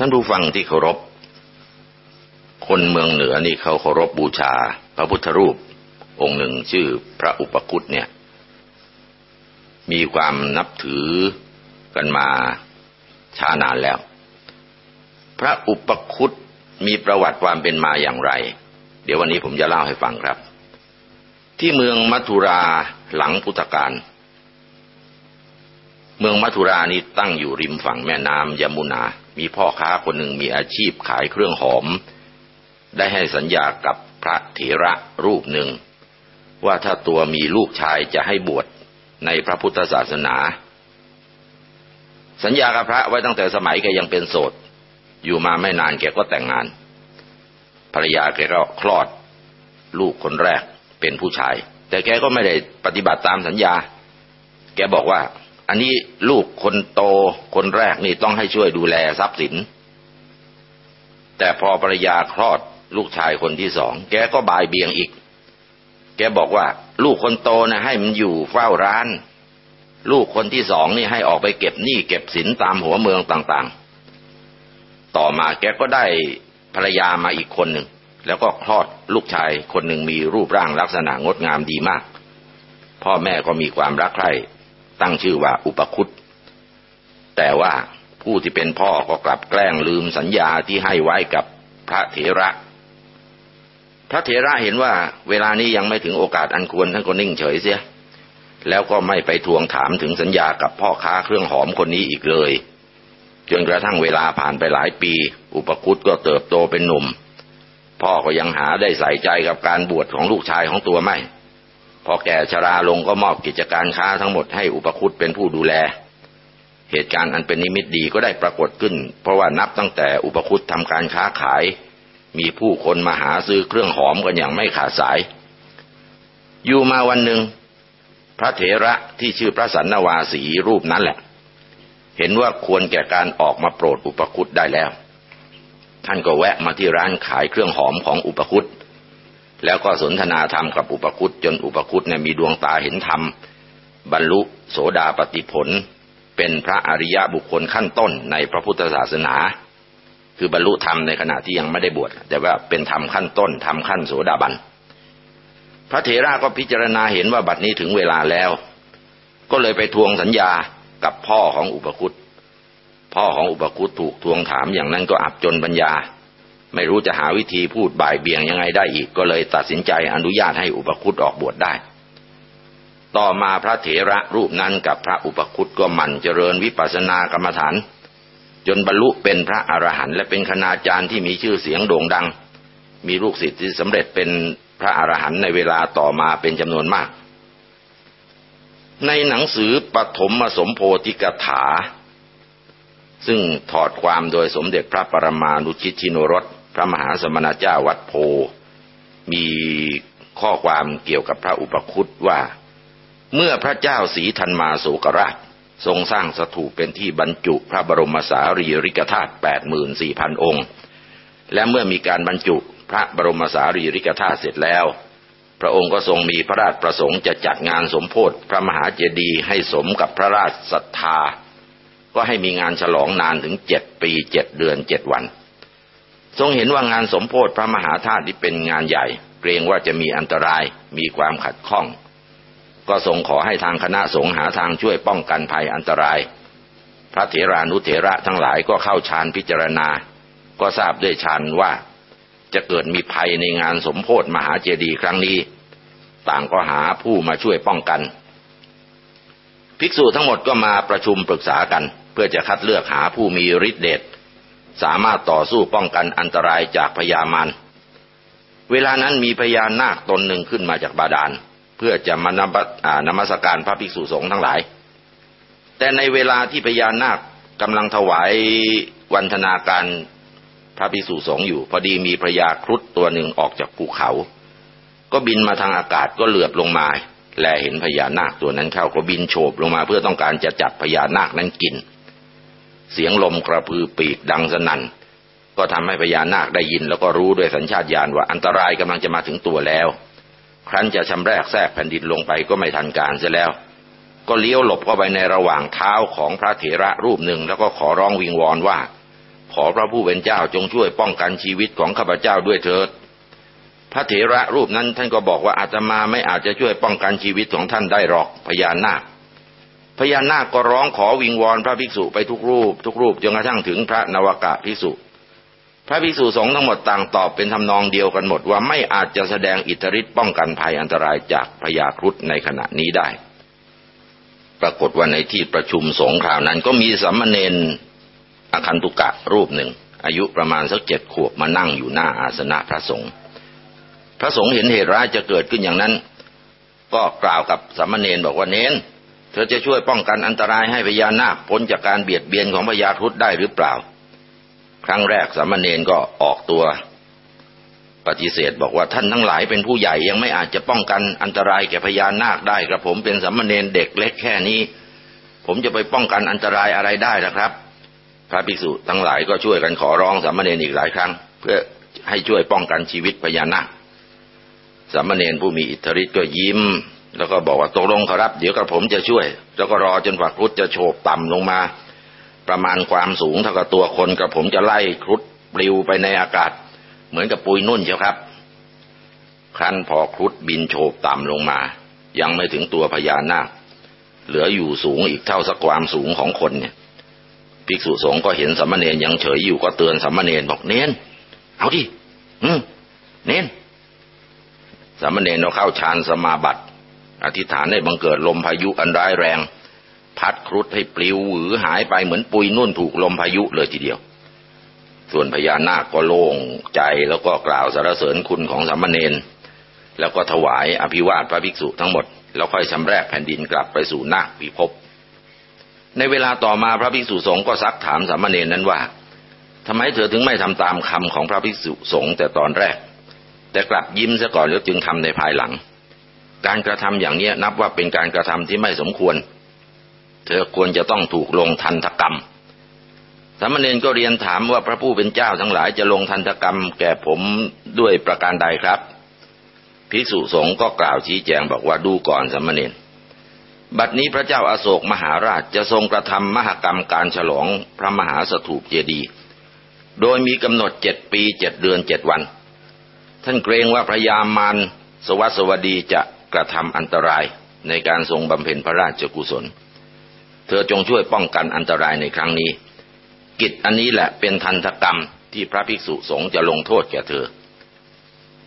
ท่านผู้ฟังที่เคารพ คนเมืองเหนือนี่เขาเคารพบบูชา พระพุทธรูป องค์หนึ่งชื่อพระอุปคุตเนี่ย มีความนับถือกันมาช้านานแล้ว พระอุปคุตมีประวัติความเป็นมาอย่างไร เดี๋ยววันนี้ผมจะเล่าให้ฟังครับ ที่เมืองมัทุราหลังพุทธกาลเมืองมัทุรานี้ตั้งอยู่ริมฝั่งแม่น้ำยมุนา มีพ่อค้าคนหนึ่งมีอาชีพขายเครื่องหอม ได้ให้สัญญากับพระเถระรูปหนึ่ง ว่าถ้าตัวมีลูกชายจะให้บวชในพระพุทธศาสนา สัญญากับพระไว้ตั้งแต่สมัยแกยังเป็นโสด อยู่มาไม่นานแกก็แต่งงาน ภรรยาแกก็คลอด ลูกคนแรกเป็นผู้ชาย แต่แกก็ไม่ได้ปฏิบัติตามสัญญา แกบอกว่า อันนี้ลูกคนโตคนแรกนี่ต้องให้ช่วยดูแลทรัพย์สิน แต่พอภรรยาคลอดลูกชายคนที่สอง แกก็บายเบียงอีก แกบอกว่า ลูกคนโตนะให้มันอยู่เฝ้าร้าน ลูกคนที่สองนี่ให้ออกไปเก็บหนี้เก็บสินตามหัวเมืองต่างๆ ต่อมาแกก็ได้ภรรยามาอีกคนหนึ่ง แล้วก็คลอดลูกชายคนหนึ่งมีรูปร่างลักษณะงดงามดีมาก พ่อแม่ก็มีความรักใคร่ ตั้งชื่อว่าอุปคุตแต่ว่าผู้ที่เป็นพ่อก็กลับแกล้งลืมสัญญาที่ให้ไว้กับพระเถระ พระเถระเห็นว่าเวลานี้ยังไม่ถึงโอกาสอันควรท่านก็นิ่งเฉยเสีย แล้วก็ไม่ไปทวงถามถึงสัญญากับพ่อค้าเครื่องหอมคนนี้อีกเลย จนกระทั่งเวลาผ่านไปหลายปี อุปคุตก็เติบโตเป็นหนุ่ม พ่อก็ยังหาได้ใส่ใจกับการบวชของลูกชายของตัวไม่ พอแก่ชราลงก็มอบกิจการค้าทั้งหมดให้อุปคุตเป็นผู้ดูแล เหตุการณ์อันเป็นนิมิตดีก็ได้ปรากฏขึ้น เพราะว่านับตั้งแต่อุปคุตทำการค้าขาย มีผู้คนมาหาซื้อเครื่องหอมกันอย่างไม่ขาดสาย อยู่มาวันหนึ่ง พระเถระที่ชื่อพระสันนวาสีรูปนั้นแหละ เห็นว่าควรแก่การออกมาโปรดอุปคุตได้แล้ว ท่านก็แวะมาที่ร้านขายเครื่องหอมของอุปคุต แล้วก็สนทนาธรรมกับอุปคุตจนอุปคุตเนี่ยมีดวงตาเห็นธรรม บรรลุโสดาปติผล เป็นพระอริยบุคคลขั้นต้นในพระพุทธศาสนา คือบรรลุธรรมในขณะที่ยังไม่ได้บวชแต่ว่าเป็นธรรมขั้นต้นธรรมขั้นโสดาบันพระเถระก็พิจารณาเห็นว่าบัดนี้ถึงเวลาแล้ว ก็เลยไปทวงสัญญากับพ่อของอุปคุตพ่อของอุปคุตถูกทวงถามอย่างนั้นก็อับจนปัญญา ไม่รู้จะหาวิธีพูดบ่ายเบี่ยงยังไงได้อีกก็เลยตัดสินใจอนุญาตให้อุปคุตออกบวชได้ ต่อมาพระเถระรูปนั้นกับพระอุปคุตก็หมั่นเจริญวิปัสสนากรรมฐาน จนบรรลุเป็นพระอรหันต์และเป็นคณาจารย์ที่มีชื่อเสียงโด่งดัง มีลูกศิษย์ที่สำเร็จเป็นพระอรหันต์ในเวลาต่อมาเป็นจำนวนมาก ในหนังสือปฐมสมโพธิกถา ซึ่งถอดความโดยสมเด็จพระปรมาณุชิตชินรส ระมหาสมณเจ้าวัดโพ มีข้อความเกี่ยวกับพระอุปคุตว่า เมื่อพระเจ้าสีธันมาสุกราช ทรงสร้างสถูปเป็นที่บรรจุพระบรมสารีริกธาตุแปดหมื่นสี่พันองค์ และเมื่อมีการบรรจุพระบรมสารีริกธาตุเสร็จแล้ว พระองค์ก็ทรงมีพระราชประสงค์จะจัดงานสมโพธิพระมหาเจดีย์ให้สมกับพระราชศรัทธา ก็ให้มีงานฉลองนานถึงเจ็ดปีเจ็ดเดือนเจ็ดวัน ทรงเห็นว่างานสมโพธิพระมหาธาตุที่เป็นงานใหญ่ เกรงว่าจะมีอันตรายมีความขัดข้อง ก็ทรงขอให้ทางคณะสงฆ์หาทางช่วยป้องกันภัยอันตราย พระเถรานุเถระทั้งหลายก็เข้าฌานพิจารณา ก็ทราบด้วยฌานว่า จะเกิดมีภัยในงานสมโพธิมหาเจดีย์ครั้งนี้ ต่างก็หาผู้มาช่วยป้องกัน ภิกษุทั้งหมดก็มาประชุมปรึกษากัน เพื่อจะคัดเลือกหาผู้มีฤทธิเดช สามารถต่อสู้ป้องกันอันตรายจากพญามารเวลานั้นมีพญานาคตนหนึ่งขึ้นมาจากบาดาล เพื่อจะมานนมัสการพระภิกษุสงฆ์ทั้งหลาย แต่ในเวลาที่พญานาคกำลังถวายวันธนาการพระภิกษุสงฆ์อยู่ พอดีมีพญาครุฑตัวหนึ่งออกจากภูเขา ก็บินมาทางอากาศก็เหลือบลงมา แลเห็นพญานาคตัวนั้นเข้าก็บินโฉบลงมาเพื่อต้องการจะจับพญานาคนั้นกิน เสียงลมกระพือปีกดังสนั่นก็ทำให้พญานาคได้ยินแล้วก็รู้ด้วยสัญชาตญาณว่าอันตรายกำลังจะมาถึงตัวแล้ว ครั้นจะชำแรกแทรกแผ่นดินลงไปก็ไม่ทันการเสียแล้ว ก็เลี้ยวหลบเข้าไปในระหว่างเท้าของพระเถระรูปหนึ่งแล้วก็ขอร้องวิงวอนว่าขขอพระผู้เป็นเจ้าจงช่วยป้องกันชีวิตของข้าพเจ้าด้วยเถิด พระเถระรูปนั้นท่านก็บอกว่าอาตมาไม่อาจจะช่วยป้องกันชีวิตของท่านได้หรอกพญานาค พญานาคก็ร้องขอวิงวอนพระภิกษุไปทุกรูป ทุกรูปจนกระทั่งถึงพระนวากะภิกษุ พระภิกษุสงฆ์ทั้งหมดต่างตอบเป็นทำนองเดียวกันหมดว่าไม่อาจจะแสดงอิทธิฤทธิ์ป้องกันภัยอันตรายจากพญาครุฑในขณะนี้ได้ ปรากฏว่าในที่ประชุมสงฆ์คราวนั้นก็มีสัมมเนนอคันตุกะรูปหนึ่ง อายุประมาณสักเจ็ดขวบมานั่งอยู่หน้าอาสนะพระสงฆ์พระสงฆ์เห็นเหตุร้ายจะเกิดขึ้นอย่างนั้น ก็กล่าวกับสัมมเนนบอกว่าเน้น เธอจะช่วยป้องกันอันตรายให้พญานาคพ้นจากการเบียดเบียนของพญาครุฑได้หรือเปล่า ครั้งแรกสามเณรก็ออกตัว ปฏิเสธบอกว่าท่านทั้งหลายเป็นผู้ใหญ่ยังไม่อาจจะป้องกันอันตรายแก่พญานาคได้กระผมเป็นสามเณรเด็กเล็กแค่นี้ ผมจะไปป้องกันอันตรายอะไรได้นะครับ พระภิกษุทั้งหลายก็ช่วยกันขอร้องสามเณรอีกหลายครั้ง เพื่อให้ช่วยป้องกันชีวิตพญานาคสามเณรผู้มีอิทธิฤทธิ์ก็ยิ้ม แล้วก็บอกว่าตกลงครับ เดี๋ยวกระผมจะช่วย แล้วก็รอจนฝักครุฑจะโฉบต่ำลงมา ประมาณความสูงเท่ากับตัวคนกระผมจะไล่ครุฑปลิวไปในอากาศ เหมือนกับปุยนุ่นเชียวครับ ครั้นพอครุฑบินโฉบต่ำลงมา ยังไม่ถึงตัวพญานาคเหลืออยู่สูงอีกเท่าสักความสูงของคนเนี่ยภิกษุสงฆ์ก็เห็นสัมมาเนนยังเฉยอยู่ก็เตือนสัมมาเนนบอกเน้นเอาดิอืมเน้นสัมมาเนนเราเข้าฌานสมาบัติ อธิษฐานให้บังเกิดลมพายุอันร้ายแรง พัดครุฑให้ปลิวหวือหายไปเหมือนปุยนุ่นถูกลมพายุเลยทีเดียว ส่วนพญานาคก็โล่งใจแล้วก็กล่าวสรรเสริญคุณของสามเณรแล้วก็ถวายอภิวาทพระภิกษุทั้งหมด แล้วค่อยชำแรกแผ่นดินกลับไปสู่นาคพิภพในเวลาต่อมาพระภิกษุสงฆ์ก็ซักถามสามเณรนั้นว่าทำไมเธอถึงไม่ทำตามคำของพระภิกษุสงฆ์แต่ตอนแรก แต่กลับยิ้มซะก่อนแล้วจึงทำในภายหลัง การกระทำอย่างนี้นับว่าเป็นการกระทำที่ไม่สมควร เธอควรจะต้องถูกลงทันตกรรมสามเณรก็เรียนถามว่าพระผู้เป็นเจ้าทั้งหลายจะลงทันตกรรมแก่ผมด้วยประการใดครับภิกษุสงฆ์ก็กล่าวชี้แจงบอกว่าดูก่อนสามเณรบัดนี้พระเจ้าอาโศกมหาราชจะทรงกระทำมหกรรมการฉลองพระมหาสถูปเจดีย์โดยมีกำหนดเจ็ดปีเจ็ดเดือนเจ็ดวัน ท่านเกรงว่าพระยามารสวัสวดีจะ กระทำอันตรายในการทรงบำเพ็ญพระราชกุศล เธอจงช่วยป้องกันอันตรายในครั้งนี้ กิจอันนี้แหละเป็นทันตกรรมที่พระภิกษุสงฆ์จะลงโทษแก่เธอ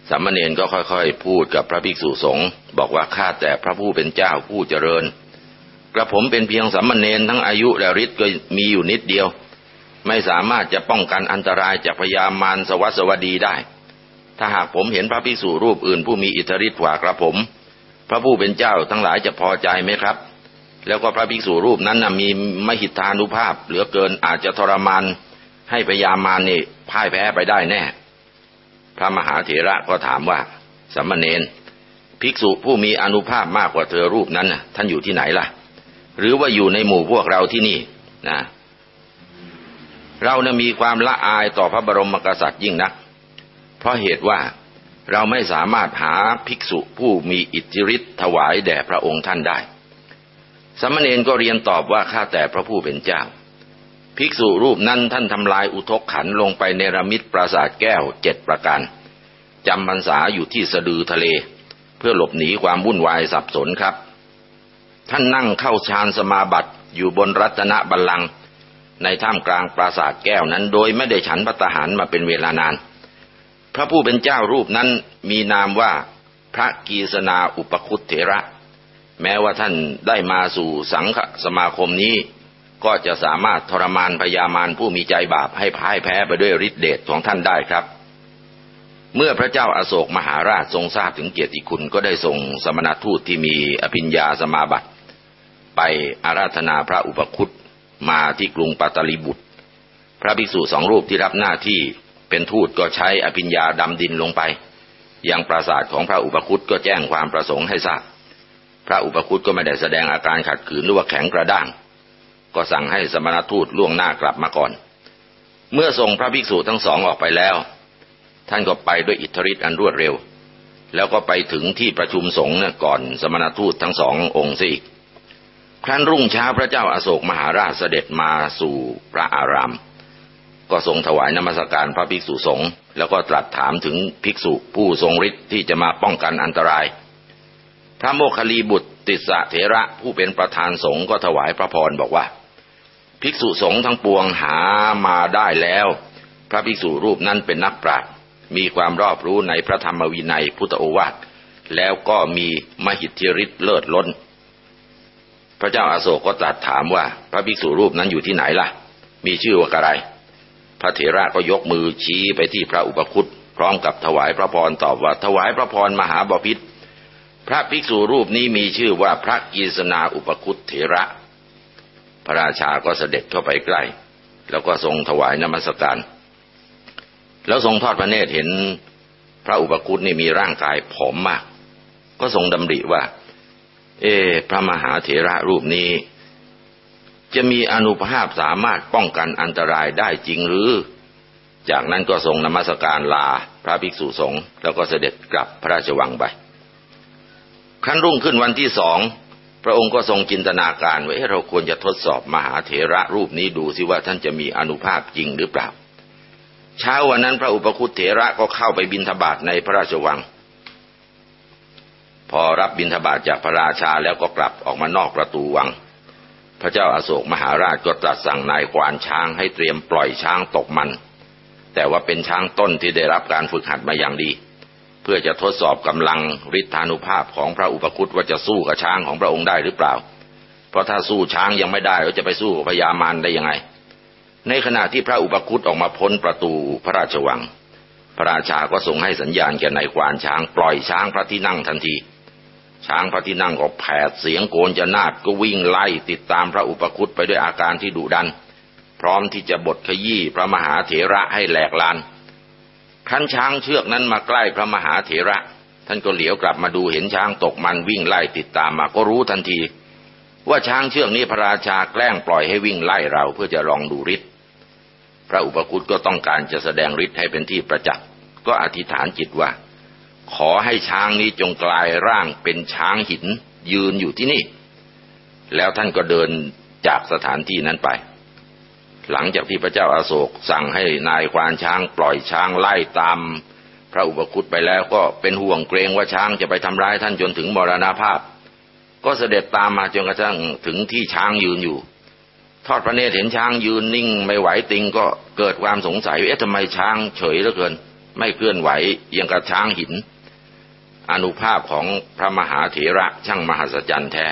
สามเณรก็ค่อยๆ พูดกับพระภิกษุสงฆ์บอกว่าข้าแต่พระผู้เป็นเจ้าผู้เจริญ กระผมเป็นเพียงสามเณรทั้งอายุและฤทธิ์ก็มีอยู่นิดเดียว ไม่สามารถจะป้องกันอันตรายจากพยามารสวัสดีได้ ถ้าหากผมเห็นพระภิกษุรูปอื่นผู้มีอิทธิฤทธิ์กว่ากระผม พระผู้เป็นเจ้าทั้งหลายจะพอใจไหมครับ แล้วก็พระภิกษุรูปนั้นนะมีมหิทธานุภาพ เหลือเกินอาจจะทรมานให้พยามารนี่พ่ายแพ้ไปได้แน่ พระมหาเถระก็ถามว่าสัมมเนนภิกษุผู้มีอนุภาพมากกว่าเธอรูปนั้นนะท่านอยู่ที่ไหนล่ะ หรือว่าอยู่ในหมู่พวกเราที่นี่นะเรานะมีความละอายต่อพระบรมกษัตริย์ยิ่งนัก เพราะเหตุว่า เราไม่สามารถหาภิกษุผู้มีอิทธิฤทธิ์ถวายแด่พระองค์ท่านได้ สมณเณรก็เรียนตอบว่าข้าแต่พระผู้เป็นเจ้า ภิกษุรูปนั้นท่านทำลายอุทกขันลงไปในรมิดปราสาทแก้วเจ็ดประการจำพรรษาอยู่ที่สะดือทะเล เพื่อหลบหนีความวุ่นวายสับสนครับ ท่านนั่งเข้าฌานสมาบัติอยู่บนรัตนบัลลังก์ในท่ามกลางปราสาทแก้วนั้นโดยไม่ได้ฉันพัตหารมาเป็นเวลานาน พระผู้เป็นเจ้ารูปนั้นมีนามว่าพระกีสนาอุปคุตเถระ แม้ว่าท่านได้มาสู่สังฆสมาคมนี้ ก็จะสามารถทรมานพยามารผู้มีใจบาปให้พ่ายแพ้ไปด้วยฤทธิเดชของท่านได้ครับ เมื่อพระเจ้าอาโศกมหาราชทรงทราบถึงเกียรติคุณก็ได้ส่งสมณทูตที่มีอภิญญาสมาบัติ ไปอาราธนาพระอุปคุตมาที่กรุงปัตตลิบุตร พระภิกษุสองรูปที่รับหน้าที่ เป็นทูตก็ใช้อภิญญาดำดินลงไป ยังปราสาทของพระอุปคุตก็แจ้งความประสงค์ให้ทราบพระอุปคุตก็ไม่ได้แสดงอาการขัดขืนหรือว่าแข็งกระด้าง ก็สั่งให้สมณทูตล่วงหน้ากลับมาก่อน เมื่อส่งพระภิกษุทั้งสองออกไปแล้ว ท่านก็ไปด้วยอิทธิฤทธิ์อันรวดเร็ว แล้วก็ไปถึงที่ประชุมสงฆ์ก่อนสมณทูตทั้งสององค์สิครั้นรุ่งเช้าพระเจ้าอาโศกมหาราชเสด็จมาสู่พระอาราม ก็ทรงถวายนมัสการพระภิกษุสงฆ์แล้วก็ตรัสถามถึงภิกษุผู้ทรงฤทธิ์ที่จะมาป้องกันอันตราย พระโมคคัลลีบุตรติสะเถระผู้เป็นประธานสงฆ์ก็ถวายพระพรบอกว่า ภิกษุสงฆ์ทั้งปวงหามาได้แล้ว พระภิกษุรูปนั้นเป็นนักปราชญ์มีความรอบรู้ในพระธรรมวินัยพุทธโอวาทแล้วก็มีมหิทธิฤทธิ์เลิศล้น พระเจ้าอาโศกก็ตรัสถามว่า พระภิกษุรูปนั้นอยู่ที่ไหนล่ะ มีชื่อว่าอะไร พระเถระก็ยกมือชี้ไปที่พระอุปคุตพร้อมกับถวายพระพรตอบว่าถวายพระพรมหาบพิษพระภิกษุรูปนี้มีชื่อว่าพระกีสนาอุปคุตเถระ พระราชาก็เสด็จเข้าไปใกล้ แล้วก็ทรงถวายนมัสการ แล้วทรงทอดพระเนตรเห็นพระอุปคุตนี่มีร่างกายผอมมาก ก็ทรงดำริว่า เอ พระมหาเถระรูปนี้ จะมีอนุภาพสามารถป้องกันอันตรายได้จริงหรือ จากนั้นก็ทรงนมัสการลาพระภิกษุสงฆ์แล้วก็เสด็จกลับพระราชวังไปครั้นรุ่งขึ้นวันที่สองพระองค์ก็ทรงจินตนาการไว้เราควรจะทดสอบมหาเถระรูปนี้ดูสิว่าท่านจะมีอนุภาพจริงหรือเปล่า เช้าวันนั้นพระอุปคุตเถระก็เข้าไปบินทบาทในพระราชวัง พอรับบินทบาทจากพระราชาแล้วก็กลับออกมานอกประตูวัง พระเจ้าอาโศกมหาราชก็ตรัสสั่งนายควานช้างให้เตรียมปล่อยช้างตกมัน แต่ว่าเป็นช้างต้นที่ได้รับการฝึกหัดมาอย่างดี เพื่อจะทดสอบกำลังฤทธานุภาพของพระอุปคุตว่าจะสู้กับช้างของพระองค์ได้หรือเปล่า เพราะถ้าสู้ช้างยังไม่ได้เราจะไปสู้กับพญามารได้ยังไง ในขณะที่พระอุปคุตออกมาพ้นประตูพระราชวัง พระราชาก็ทรงให้สัญญาณแก่นายควานช้างปล่อยช้างพระที่นั่งทันที ช้างพระที่นั่งก็แผดเสียงโกนจะนาดก็วิ่งไล่ติดตามพระอุปคุตไปด้วยอาการที่ดุดัน พร้อมที่จะบทขยี้พระมหาเถระให้แหลกลานครั้นช้างเชือกนั้นมาใกล้พระมหาเถระ ท่านก็เหลียวกลับมาดูเห็นช้างตกมันวิ่งไล่ติดตามมาก็รู้ทันที ว่าช้างเชือกนี้พระราชาแกล้งปล่อยให้วิ่งไล่เราเพื่อจะลองดูฤทธิ์พระอุปคุตก็ต้องการจะแสดงฤทธิ์ให้เป็นที่ประจักษ์ก็อธิษฐานจิตว่า ขอให้ช้างนี้จงกลายร่างเป็นช้างหินยืนอยู่ที่นี่ แล้วท่านก็เดินจากสถานที่นั้นไป หลังจากที่พระเจ้าอาโศกสั่งให้นายควานช้างปล่อยช้างไล่ตาม พระอุปคุตไปแล้วก็เป็นห่วงเกรงว่าช้างจะไปทำร้ายท่านจนถึงมรณาภาพ ก็เสด็จตามมาจนกระทั่งถึงที่ช้างยืนอยู่ ทอดพระเนตรเห็นช้างยืนนิ่งไม่ไหวติงก็เกิดความสงสัยเอ๊ะทำไมช้างเฉยเหลือเกิน ไม่เคลื่อนไหวยังกับช้างหิน อนุภาพของพระมหาเถระช่างมหัศจรรย์แท้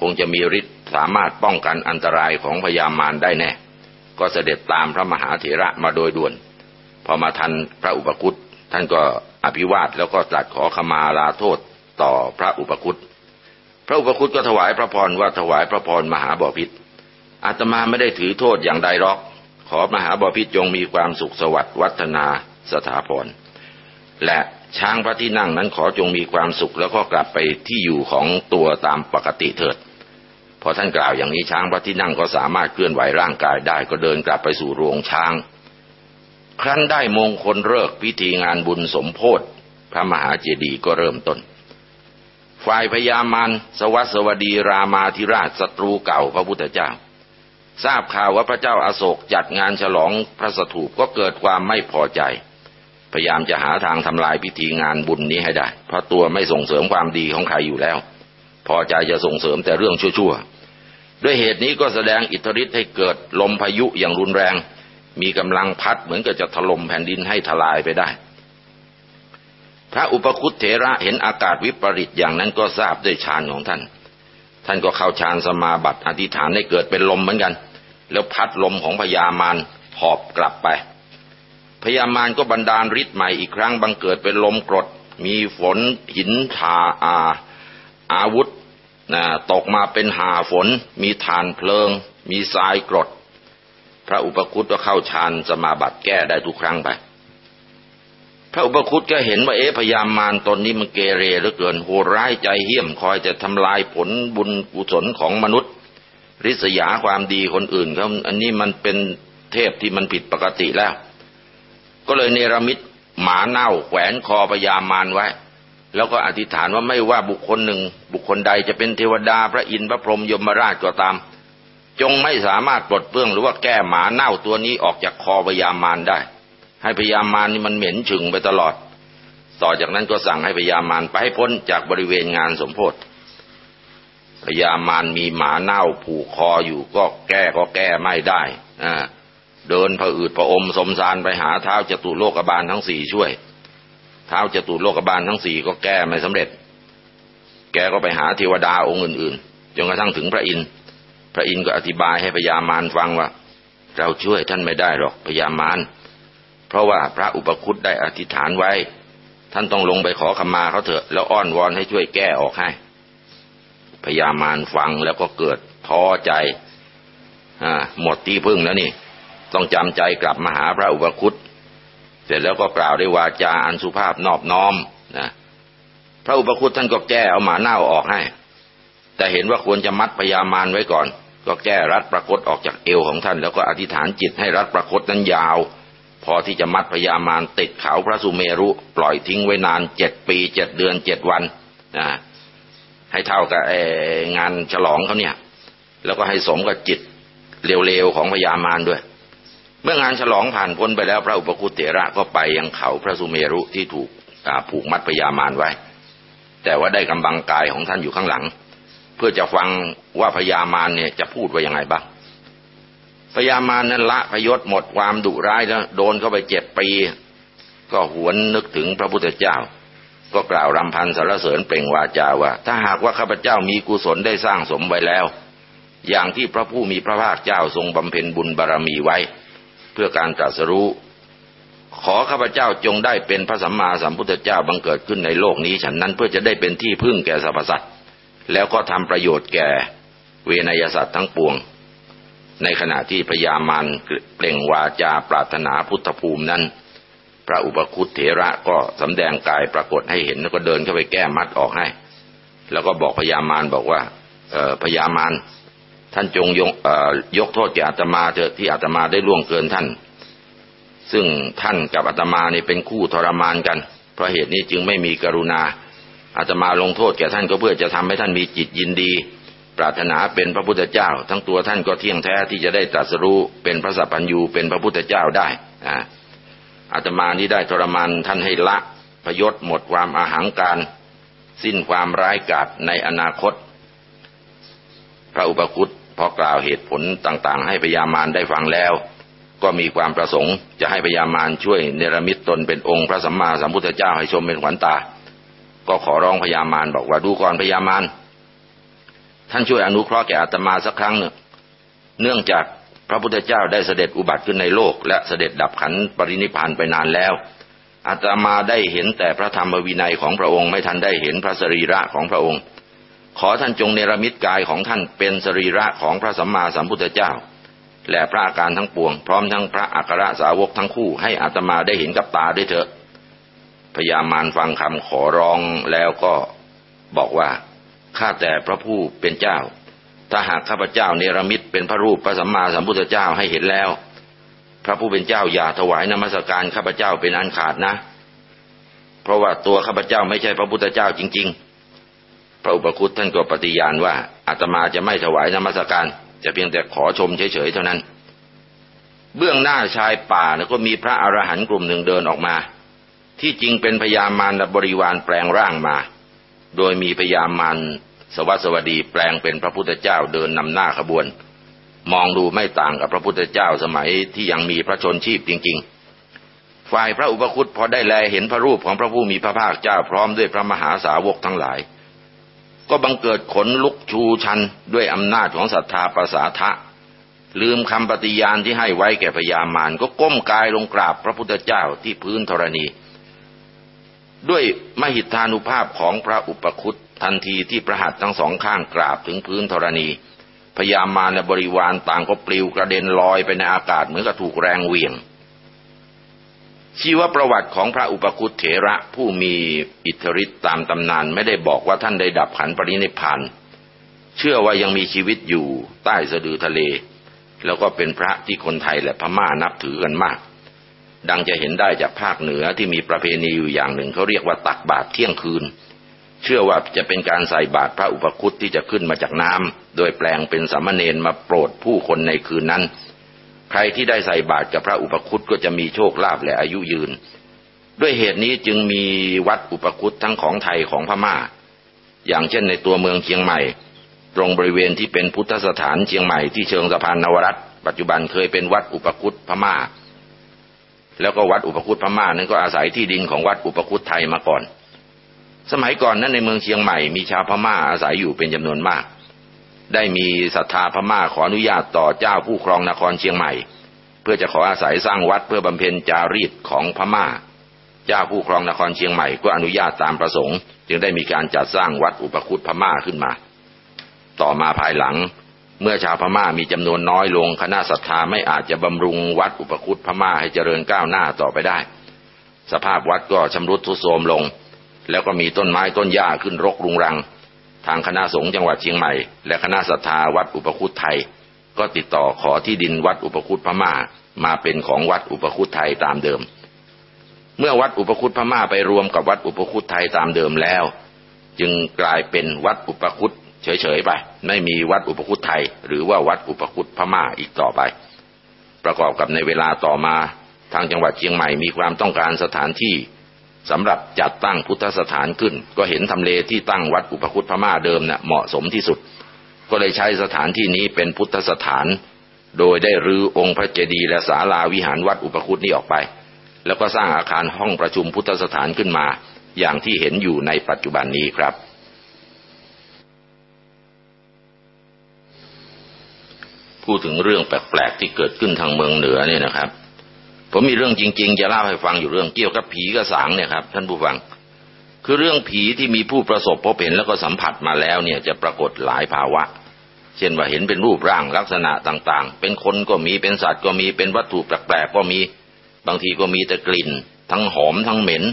คงจะมีฤทธิ์สามารถป้องกันอันตรายของพญามารได้แน่ ก็เสด็จตามพระมหาเถระมาโดยด่วน พอมาทันพระอุปคุตท่านก็อภิวาทแล้วก็ตรัสขอขมาลาโทษต่อพระอุปคุตพระอุปคุตก็ถวายพระพรว่าถวายพระพรมหาบอพิษอาตมาไม่ได้ถือโทษอย่างใดหรอก ขอมหาบอพิษจงมีความสุขสวัสดิ์วัฒนาสถาพรและ ช้างพระที่นั่งนั้นขอจงมีความสุขแล้วก็กลับไปที่อยู่ของตัวตามปกติเถิด พอท่านกล่าวอย่างนี้ช้างพระที่นั่งก็สามารถเคลื่อนไหวร่างกายได้ก็เดินกลับไปสู่โรงช้าง ครั้นได้มงคลเลิกพิธีงานบุญสมโพธิพระมหาเจดีย์ก็เริ่มต้น ฝ่ายพญามารสวัสวดีรามาธิราชศัตรูเก่าพระพุทธเจ้า ทราบข่าวว่าพระเจ้าอาโศกจัดงานฉลองพระสถูปก็เกิดความไม่พอใจ พยายามจะหาทางทำลายพิธีงานบุญนี้ให้ได้ เพราะตัวไม่ส่งเสริมความดีของใครอยู่แล้ว พอใจจะส่งเสริมแต่เรื่องชั่วๆ ด้วยเหตุนี้ก็แสดงอิทธิฤทธิ์ให้เกิดลมพายุอย่างรุนแรง มีกำลังพัดเหมือนกับจะถล่มแผ่นดินให้ทลายไปได้ พระอุปคุตเถระเห็นอากาศวิปริตอย่างนั้นก็ทราบด้วยฌานของท่าน ท่านก็เข้าฌานสมาบัติอธิษฐานให้เกิดเป็นลมเหมือนกัน แล้วพัดลมของพญามารหอบกลับไป พญามารก็บันดาลฤทธิ์ใหม่อีกครั้งบังเกิดเป็นลมกรด มีฝนหินทาอาอาวุธนะตกมาเป็นหาฝน มีฐานเพลิง มีทรายกรด พระอุปคุตก็เข้าฌานสมาบัติแก้ได้ทุกครั้งไป พระอุปคุตก็เห็นว่าเอ๊ะพยามมารตนนี้มันเกเรเหลือเกินโหดร้ายใจเหี้ยมคอยจะทำลายผลบุญกุศลของมนุษย์ ริษยาความดีคนอื่นเขาอันนี้มันเป็นเทพที่มันผิดปกติแล้ว ก็เลยเนรมิตหมาเน่าแขวนคอพยามารไว้ แล้วก็อธิษฐานว่าไม่ว่าบุคคลหนึ่ง บุคคลใดจะเป็นเทวดาพระอินทร์พระพรหมยมราชก็ตาม จงไม่สามารถปลดเปลื้องหรือว่าแก้หมาเน่าตัวนี้ออกจากคอพยามารได้ ให้พยามารนี่มันเหม็นฉึงไปตลอด ต่อจากนั้นก็สั่งให้พยามารไปให้พ้นจากบริเวณงานสมโพธิพยามารมีหมาเน่าผูกคออยู่ก็แก้ก็แก้ไม่ได้อ่า เดินผะอืดผะอมสมสารไปหาเท้าจตุโลกบาลทั้งสี่ช่วย เท้าจตุโลกบาลทั้งสี่ก็แก้ไม่สำเร็จ แกก็ไปหาเทวดาองค์อื่นๆจนกระทั่งถึงพระอินทร์พระอินทร์ก็อธิบายให้พญามารฟังว่า เราช่วยท่านไม่ได้หรอกพญามารเพราะว่าพระอุปคุตได้อธิษฐานไว้ ท่านต้องลงไปขอขมาเขาเถอะแล้วอ้อนวอนให้ช่วยแก้ออกให้พญามารฟังแล้วก็เกิดท้อใจหมดที่พึ่งแล้วนี่ ต้องจำใจกลับมาหาพระอุปคุตเสร็จแล้วก็กล่าวด้วยวาจาอันสุภาพนอบน้อมนะพระอุปคุตท่านก็แก้เอาหมาเน่าออกให้ แต่เห็นว่าควรจะมัดพญามารไว้ก่อน ก็แก้รัดประคตออกจากเอวของท่าน แล้วก็อธิษฐานจิตให้รัดประคตนั้นยาว พอที่จะมัดพญามารติดเขาพระสุเมรุปล่อยทิ้งไว้นานเจ็ดปีเจ็ดเดือนเจ็ดวันนะให้เท่ากับงานฉลองเขาเนี่ย แล้วก็ให้สมกับจิตเร็วๆของพญามารด้วย เมื่องานฉลองผ่านพ้นไปแล้วพระอุปคุตเถระก็ไปยังเขาพระสุเมรุที่ถูกผูกมัดพยามารไว้ แต่ว่าได้กำบังกายของท่านอยู่ข้างหลัง เพื่อจะฟังว่าพยามารเนี่ยจะพูดว่ายังไงบ้างพยามารนั้นละพยศหมดความดุร้ายแล้วโดนเข้าไปเจ็ดปี ก็หวนนึกถึงพระพุทธเจ้า ก็กล่าวรำพันสรรเสริญเปล่งวาจาว่า ถ้าหากว่าข้าพเจ้ามีกุศลได้สร้างสมไว้แล้ว อย่างที่พระผู้มีพระภาคเจ้าทรงบำเพ็ญบุญบารรมีไว้ พื่อการตรัสรู้ ขอข้าพเจ้าจงได้เป็นพระสัมมาสัมพุทธเจ้าบังเกิดขึ้นในโลกนี้ ฉันนั้นเพื่อจะได้เป็นที่พึ่งแก่สรรพสัตว์แล้วก็ทำประโยชน์แก่เวนยสัตว์ทั้งปวง ในขณะที่พญามารเปล่งวาจาปรารถนาพุทธภูมินั้น พระอุปคุตเถระก็สำแดงกายปรากฏให้เห็นแล้วก็เดินเข้าไปแก้มัดออกให้ แล้วก็บอกพญามารบอกว่าพญามาร ท่านจงยกยกโทษแก่อาตมาเถอะที่อาตมาได้ล่วงเกินท่าน ซึ่งท่านกับอาตมานี่เป็นคู่ทรมานกัน เพราะเหตุนี้จึงไม่มีกรุณาอาตมาลงโทษแก่ท่านก็เพื่อจะทำให้ท่านมีจิตยินดี ปรารถนาเป็นพระพุทธเจ้า ทั้งตัวท่านก็เที่ยงแท้ที่จะได้ตรัสรู้เป็นพระสัพพัญญูเป็นพระพุทธเจ้าได้อาตมานี้ได้ทรมานท่านให้ละพยศหมดความอาหังการ สิ้นความร้ายกาจในอนาคต พระอุปคุต พอกล่าวเหตุผลต่างๆ ให้พญามารได้ฟังแล้ว ก็มีความประสงค์จะให้พญามารช่วยเนรมิตตนเป็นองค์พระสัมมาสัมพุทธเจ้าให้ชมเป็นขวัญตา ก็ขอร้องพญามารบอกว่าดูก่อนพญามารท่านช่วยอนุเคราะห์แก่อาตมาสักครั้งหนึ่งเนื่องจากพระพุทธเจ้าได้เสด็จอุบัติขึ้นในโลก และเสด็จดับขันปรินิพานไปนานแล้วอาตมาได้เห็นแต่พระธรรมวินัยของพระองค์ไม่ทันได้เห็นพระสรีระของพระองค์ ขอท่านจงเนรมิตกายของท่านเป็นสรีระของพระสัมมาสัมพุทธเจ้า และพระอาการทั้งปวง พร้อมทั้งพระอัครสาวกทั้งคู่ให้อาตมาได้เห็นกับตาด้วยเถอะพญามารฟังคำขอร้องแล้วก็บอกว่าข้าแต่พระผู้เป็นเจ้า ถ้าหากข้าพเจ้าเนรมิตเป็นพระรูปพระสัมมาสัมพุทธเจ้าให้เห็นแล้ว พระผู้เป็นเจ้าอย่าถวายนมัสการข้าพเจ้าเป็นอันขาดนะ เพราะว่าตัวข้าพเจ้าไม่ใช่พระพุทธเจ้าจริง ๆ พระอุปคุตท่านก็ปฏิญาณว่าอาตมาจะไม่ถวายนมัสการ จะเพียงแต่ขอชมเฉยๆเท่านั้น เบื้องหน้าชายป่าก็มีพระอรหันต์กลุ่มหนึ่งเดินออกมา ที่จริงเป็นพญามารบริวารแปลงร่างมา โดยมีพญามารสวัสวดีแปลงเป็นพระพุทธเจ้าเดินนำหน้าขบวน มองดูไม่ต่างกับพระพุทธเจ้าสมัยที่ยังมีพระชนชีพจริง ๆ ฝ่ายพระอุปคุตพอได้แลเห็นพระรูปของพระผู้มีพระภาคเจ้าพร้อมด้วยพระมหาสาวกทั้งหลาย ก็บังเกิดขนลุกชูชันด้วยอำนาจของศรัทธาประสาทะ ลืมคำปฏิญาณที่ให้ไว้แก่พญามารก็ก้มกายลงกราบพระพุทธเจ้าที่พื้นธรณี ด้วยมหิทธานุภาพของพระอุปคุตทันทีที่ประหัตทั้งสองข้างกราบถึงพื้นธรณีพญามารและบริวารต่างก็ปลิวกระเด็นลอยไปในอากาศเหมือนกับถูกแรงเหวี่ยง ชีวประวัติของพระอุปคุตเถระผู้มีอิทธิฤทธิ์ตามตำนานไม่ได้บอกว่าท่านได้ดับขันปรินิพานเชื่อว่ายังมีชีวิตอยู่ใต้สะดือทะเล แล้วก็เป็นพระที่คนไทยและพม่านับถือกันมาก ดังจะเห็นได้จากภาคเหนือที่มีประเพณีอยู่อย่างหนึ่งเขาเรียกว่าตักบาตรเที่ยงคืน เชื่อว่าจะเป็นการใส่บาตรพระอุปคุตที่จะขึ้นมาจากน้ำโดยแปลงเป็นสามเณรมาโปรดผู้คนในคืนนั้น ใครที่ได้ใส่บาตรกับพระอุปคุตก็จะมีโชคลาภและอายุยืน ด้วยเหตุนี้จึงมีวัดอุปคุตทั้งของไทยของพม่า อย่างเช่นในตัวเมืองเชียงใหม่ ตรงบริเวณที่เป็นพุทธสถานเชียงใหม่ที่เชิงสะพานนวรัตปัจจุบันเคยเป็นวัดอุปคุตพม่า แล้วก็วัดอุปคุตพม่านั้นก็อาศัยที่ดินของวัดอุปคุตไทยมาก่อน สมัยก่อนนั้นในเมืองเชียงใหม่มีชาวพม่าอาศัยอยู่เป็นจำนวนมาก ได้มีศรัทธาพม่าขออนุญาตต่อเจ้าผู้ครองนครเชียงใหม่ เพื่อจะขออาศัยสร้างวัดเพื่อบำเพ็ญจารีตของพม่า เจ้าผู้ครองนครเชียงใหม่ก็อนุญาตตามประสงค์ จึงได้มีการจัดสร้างวัดอุปคุตพม่าขึ้นมา ต่อมาภายหลัง เมื่อชาวพม่ามีจำนวนน้อยลงคณะศรัทธาไม่อาจจะบำรุงวัดอุปคุตพม่าให้เจริญก้าวหน้าต่อไปได้ สภาพวัดก็ชำรุดทรุดโทรมลง แล้วก็มีต้นไม้ต้นหญ้าขึ้นรกรุงรัง ทางคณะสงฆ์จังหวัดเชียงใหม่ และคณะศรัทธาวัดอุปคุตไทย ก็ติดต่อขอที่ดินวัดอุปคุตพม่ามาเป็นของวัดอุปคุตไทยตามเดิม เมื่อวัดอุปคุตพม่าไปรวมกับวัดอุปคุตไทยตามเดิมแล้ว จึงกลายเป็นวัดอุปคุตเฉยๆไป ไม่มีวัดอุปคุตไทย หรือว่าวัดอุปคุตพม่าอีกต่อไป ประกอบกับในเวลาต่อมาทางจังหวัดเชียงใหม่มีความต้องการสถานที่ สำหรับจัดตั้งพุทธสถานขึ้น ก็เห็นทำเลที่ตั้งวัดอุปคุตพม่าเดิมเนะ่ยเหมาะสมที่สุด ก็เลยใช้สถานที่นี้เป็นพุทธสถาน โดยได้รื้อองค์พระเจดีย์และศาลาวิหารวัดอุปคุตนี้ออกไป แล้วก็สร้างอาคารห้องประชุมพุทธสถานขึ้นมา อย่างที่เห็นอยู่ในปัจจุบันนี้ครับ พูดถึงเรื่องแปลกๆที่เกิดขึ้นทางเมืองเหนือเนี่ยนะครับ ผมมีเรื่องจริง ๆ จะเล่าให้ฟังอยู่เรื่องเกี่ยวกับผีกระสางเนี่ยครับท่านผู้ฟัง คือเรื่องผีที่มีผู้ประสบพบเห็นแล้วก็สัมผัสมาแล้วเนี่ยจะปรากฏหลายภาวะ เช่นว่าเห็นเป็นรูปร่างลักษณะต่างๆ เป็นคนก็มีเป็นสัตว์ก็มีเป็นวัตถุแปลกๆก็มี บางทีก็มีแต่กลิ่น ทั้งหอมทั้งเหม็น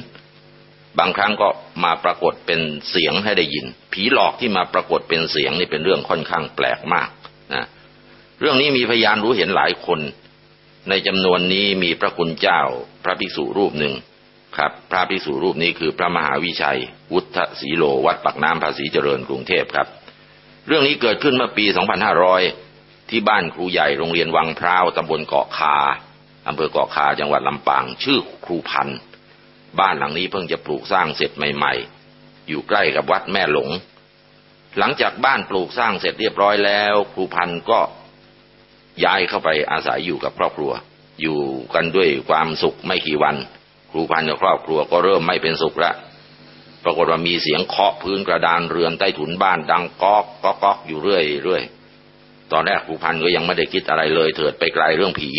บางครั้งก็มาปรากฏเป็นเสียงให้ได้ยิน ผีหลอกที่มาปรากฏเป็นเสียงนี่เป็นเรื่องค่อนข้างแปลกมากนะเรื่องนี้มีพยานรู้เห็นหลายคน ในจำนวนนี้มีพระคุณเจ้า พระภิกษุรูปหนึ่งครับ พระภิกษุรูปนี้คือพระมหาวิชัย วุฒศีโลวัดปักน้ำภาษีเจริญกรุงเทพครับ เรื่องนี้เกิดขึ้นเมื่อปี 2500 ที่บ้านครูใหญ่โรงเรียนวังพร้าวตำบลเกาะคาอำเภอเกาะคาจังหวัดลำปาง ชื่อครูพันธ์บ้านหลังนี้เพิ่งจะปลูกสร้างเสร็จใหม่ ๆ อยู่ใกล้กับวัดแม่หลง หลังจากบ้านปลูกสร้างเสร็จเรียบร้อยแล้ว ครูพันธ์ก็ ย้ายเข้าไปอาศัยอยู่กับครอบครัว อยู่กันด้วยความสุขไม่กี่วัน ครูพันกับครอบครัวก็เริ่มไม่เป็นสุขละปรากฏว่ามีเสียงเคาะพื้นกระดานเรือนใต้ถุนบ้านดังก๊อกก๊อกก๊อกอยู่เรื่อยเรื่อยตอนแรกครูพันก็ยังไม่ได้คิดอะไรเลย เถิดไปไกลเรื่องผี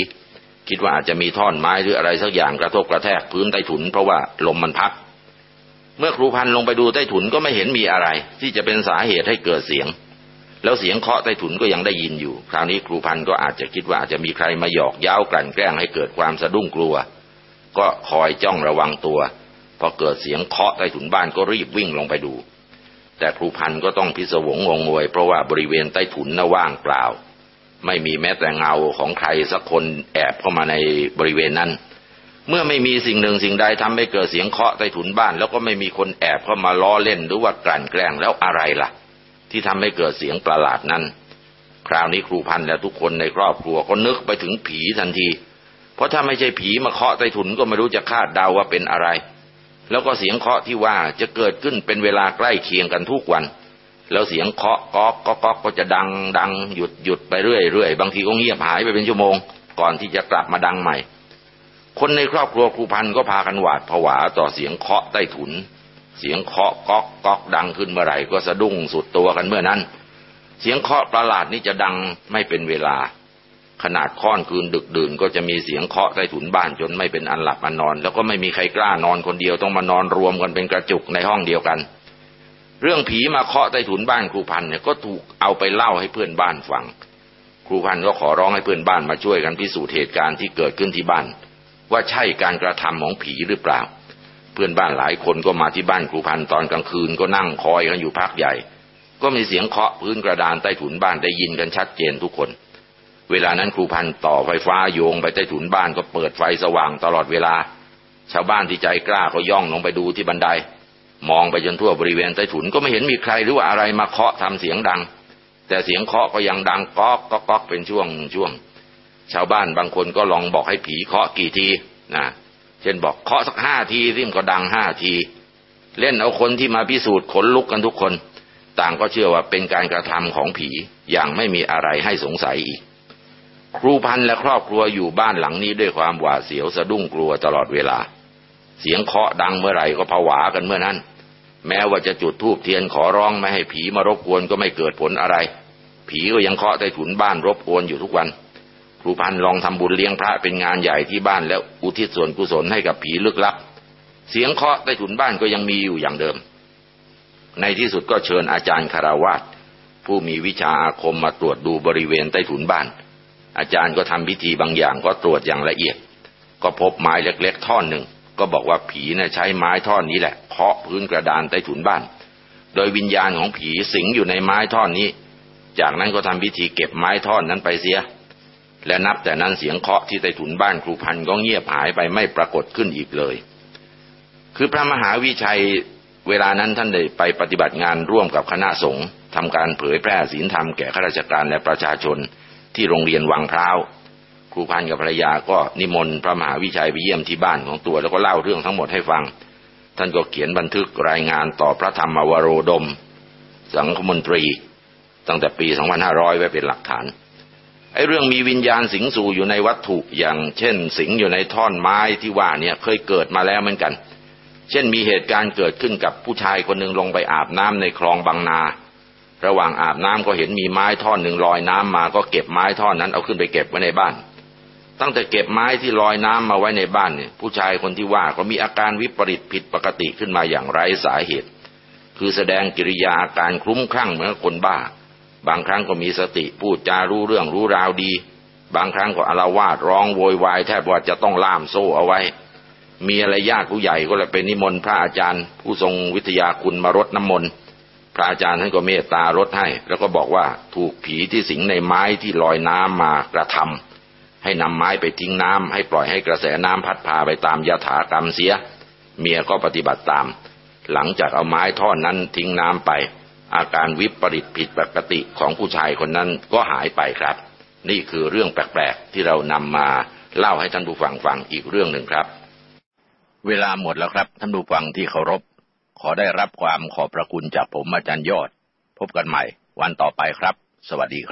คิดว่าอาจจะมีท่อนไม้หรืออะไรสักอย่างกระทบกระแทกพื้นใต้ถุน เพราะว่าลมมันพัดเมื่อครูพันลงไปดูใต้ถุนก็ไม่เห็นมีอะไร ที่จะเป็นสาเหตุให้เกิดเสียง แล้วเสียงเคาะใต้ถุนก็ยังได้ยินอยู่ คราวนี้ครูพันธ์ก็อาจจะคิดว่าจะมีใครมาหยอกเย้ากลั่นแกล้งให้เกิดความสะดุ้งกลัว ก็คอยจ้องระวังตัวพอเกิดเสียงเคาะใต้ถุนบ้านก็รีบวิ่งลงไปดู แต่ครูพันธ์ก็ต้องพิศวงงงงวย เพราะว่าบริเวณใต้ถุนน่ะว่างเปล่า ไม่มีแม้แต่เงาของใครสักคนแอบเข้ามาในบริเวณนั้น เมื่อไม่มีสิ่งหนึ่งสิ่งใดทำให้เกิดเสียงเคาะใต้ถุนบ้าน แล้วก็ไม่มีคนแอบเข้ามาล้อเล่นหรือว่ากลั่นแกล้งแล้วอะไรล่ะ ที่ทำให้เกิดเสียงประหลาดนั้น คราวนี้ครูพันและทุกคนในครอบครัวก็นึกไปถึงผีทันที เพราะถ้าไม่ใช่ผีมาเคาะใต้ถุนก็ไม่รู้จะคาดเดาว่าเป็นอะไร แล้วก็เสียงเคาะที่ว่าจะเกิดขึ้นเป็นเวลาใกล้เคียงกันทุกวัน แล้วเสียงเคาะก๊อกก๊อกก็จะดังดังหยุดหยุดไปเรื่อยเรื่อยบางทีก็เงียบหายไปเป็นชั่วโมง ก่อนที่จะกลับมาดังใหม่ คนในครอบครัวครูพันก็พากันหวาดผวาต่อเสียงเคาะใต้ถุน เสียงเคาะก๊อกก๊อกดังขึ้นเมื่อไหร่ก็สะดุ้งสุดตัวกันเมื่อนั้น เสียงเคาะประหลาดนี้จะดังไม่เป็นเวลา ขนาดค่อนคืนดึกดื่นก็จะมีเสียงเคาะใต้ถุนบ้านจนไม่เป็นอันหลับอันนอน แล้วก็ไม่มีใครกล้านอนคนเดียวต้องมานอนรวมกันเป็นกระจุกในห้องเดียวกัน เรื่องผีมาเคาะใต้ถุนบ้านครูพันเนี่ยก็ถูกเอาไปเล่าให้เพื่อนบ้านฟังครูพันก็ขอร้องให้เพื่อนบ้านมาช่วยกันพิสูจน์เหตุการณ์ที่เกิดขึ้นที่บ้าน ว่าใช่การกระทำของผีหรือเปล่า เพื่อนบ้านหลายคนก็มาที่บ้านครูพันธ์ตอนกลางคืนก็นั่งคอยกันอยู่พักใหญ่ ก็มีเสียงเคาะพื้นกระดานใต้ถุนบ้านได้ยินกันชัดเจนทุกคน เวลานั้นครูพันต่อไฟฟ้าโยงไปใต้ถุนบ้านก็เปิดไฟสว่างตลอดเวลา ชาวบ้านที่ใจกล้าก็ย่องลงไปดูที่บันได มองไปจนทั่วบริเวณใต้ถุนก็ไม่เห็นมีใครหรือว่าอะไรมาเคาะทำเสียงดัง แต่เสียงเคาะก็ยังดังก๊อกก๊อกก๊อกเป็นช่วงช่วง ชาวบ้านบางคนก็ลองบอกให้ผีเคาะกี่ทีนะ เช่นบอกเคาะสักห้าทีริมก็ดังห้าที เล่นเอาคนที่มาพิสูจน์ขนลุกกันทุกคน ต่างก็เชื่อว่าเป็นการกระทำของผีอย่างไม่มีอะไรให้สงสัยอีก ครูพันและครอบครัวอยู่บ้านหลังนี้ด้วยความหวาดเสียวสะดุ้งกลัวตลอดเวลา เสียงเคาะดังเมื่อไหร่ก็ผวากันเมื่อนั้น แม้ว่าจะจุดธูปเทียนขอร้องไม่ให้ผีมารบกวนก็ไม่เกิดผลอะไร ผีก็ยังเคาะใต้ถุนบ้านรบกวนอยู่ทุกวัน รูพันธ์ลองทำบุญเลี้ยงพระเป็นงานใหญ่ที่บ้านแล้วอุทิศส่วนกุศลให้กับผีลึกลับ เสียงเคาะใต้ถุนบ้านก็ยังมีอยู่อย่างเดิม ในที่สุดก็เชิญอาจารย์คาราวาสผู้มีวิชาอาคมมาตรวจดูบริเวณใต้ถุนบ้าน อาจารย์ก็ทำพิธีบางอย่างก็ตรวจอย่างละเอียด ก็พบไม้เล็กๆท่อนหนึ่ง ก็บอกว่าผีนะ่ะใช้ไม้ท่อนนี้แหละเคาะพื้นกระดานใต้ถุนบ้าน โดยวิญญาณของผีสิงอยู่ในไม้ท่อนนี้ จากนั้นก็ทำพิธีเก็บไม้ท่อนนั้นไปเสีย และนับแต่นั้นเสียงเคาะที่ใต้ถุนบ้านครูพันธ์ก็เงียบหายไปไม่ปรากฏขึ้นอีกเลย คือพระมหาวิชัยเวลานั้นท่านได้ไปปฏิบัติงานร่วมกับคณะสงฆ์ทำการเผยแพร่ศีลธรรมแก่ข้าราชการและประชาชนที่โรงเรียนวังพร้าวครูพันธ์กับภรรยาก็นิมนต์พระมหาวิชัยไปเยี่ยมที่บ้านของตัวแล้วก็เล่าเรื่องทั้งหมดให้ฟัง ท่านก็เขียนบันทึกรายงานต่อพระธรรมวโรดม สังคมนตรี ตั้งแต่ปี 2500 ไว้เป็นหลักฐาน ไอ้เรื่องมีวิญญาณสิงสู่อยู่ในวัตถุอย่างเช่น สิงอยู่ในท่อนไม้ที่ว่าเนี่ยเคยเกิดมาแล้วเหมือนกัน เช่นมีเหตุการณ์เกิดขึ้นกับผู้ชายคนหนึ่งลงไปอาบน้ำในคลองบางนา ระหว่างอาบน้ำก็เห็นมีไม้ท่อนหนึ่งลอยน้ำมาก็เก็บไม้ท่อนนั้นเอาขึ้นไปเก็บไว้ในบ้าน ตั้งแต่เก็บไม้ที่ลอยน้ำมาไว้ในบ้านเนี่ยผู้ชายคนที่ว่าก็มีอาการวิปริตผิดปกติขึ้นมาอย่างไร้สาเหตุ คือแสดงกิริยาอาการคลุ้มคลั่งเหมือนคนบ้า บางครั้งก็มีสติพูดจารู้เรื่องรู้ราวดี บางครั้งก็อารวาสร้องโวยวายแทบว่าจะต้องล่ามโซ่เอาไว้ มีอะไรญาติผู้ใหญ่ก็เลยเป็นนิมนต์พระอาจารย์ ผู้ทรงวิทยาคุณมารดน้ำมนต์พระอาจารย์ท่านก็เมตตารดให้ แล้วก็บอกว่าถูกผีที่สิงในไม้ที่ลอยน้ำมากระทำให้นำไม้ไปทิ้งน้ำให้ปล่อยให้กระแสน้ำพัดพาไปตามยถากรรมเสีย เมียก็ปฏิบัติตาม หลังจากเอาไม้ท่อนนั้นทิ้งน้ำไป อาการวิปริตผิดปกติของผู้ชายคนนั้นก็หายไปครับ นี่คือเรื่องแปลกๆที่เรานำมาเล่าให้ท่านผู้ฟังฟังอีกเรื่องหนึ่งครับ เวลาหมดแล้วครับท่านผู้ฟังที่เคารพ ขอได้รับความขอบพระคุณจากผมอาจารย์ยอด พบกันใหม่ วันต่อไปครับ สวัสดีครับ